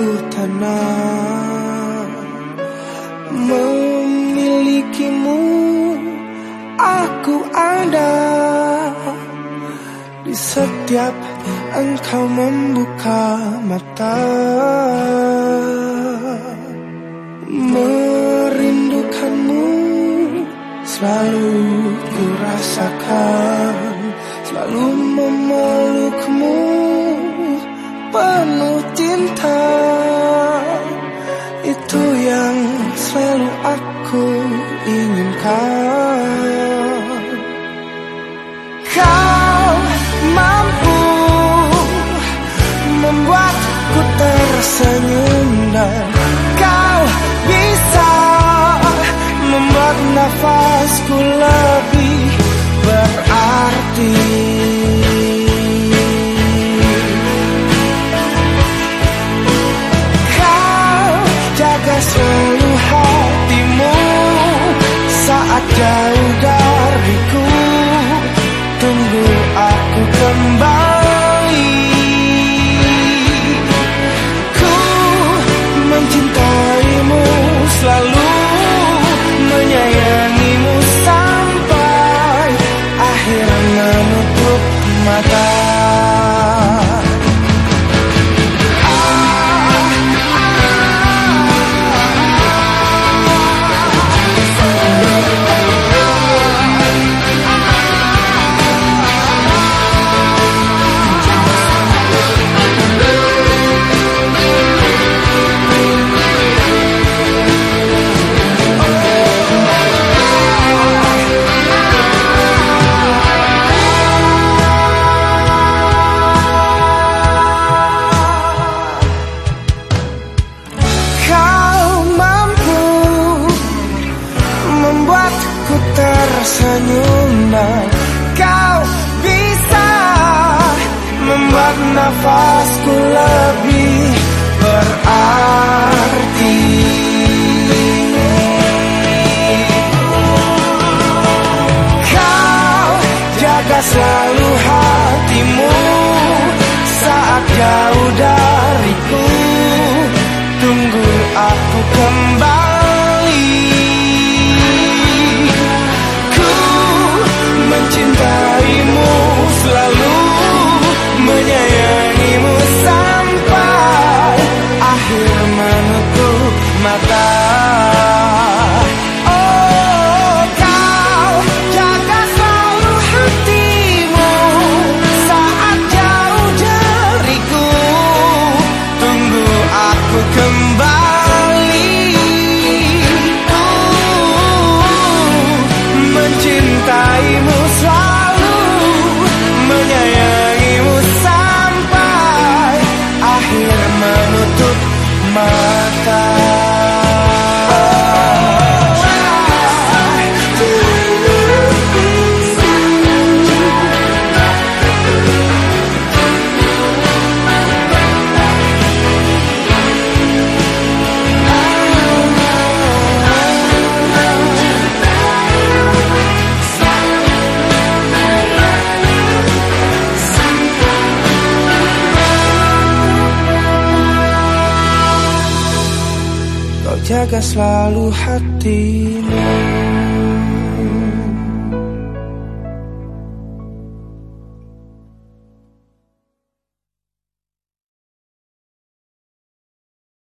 Aku tenang memilikimu aku ada. Di setiap engkau membuka mata merindukanmu selalu ku rasakan selalu memelukmu inginkan Kau mampu membuatku tersenyum dan kau bisa membuat nafasku lebih berarti. Selalu hatimu selalu Menyayangimu membuatku tersenyum dan kau bisa membuat nafasku lebih jaga selalu hatimu.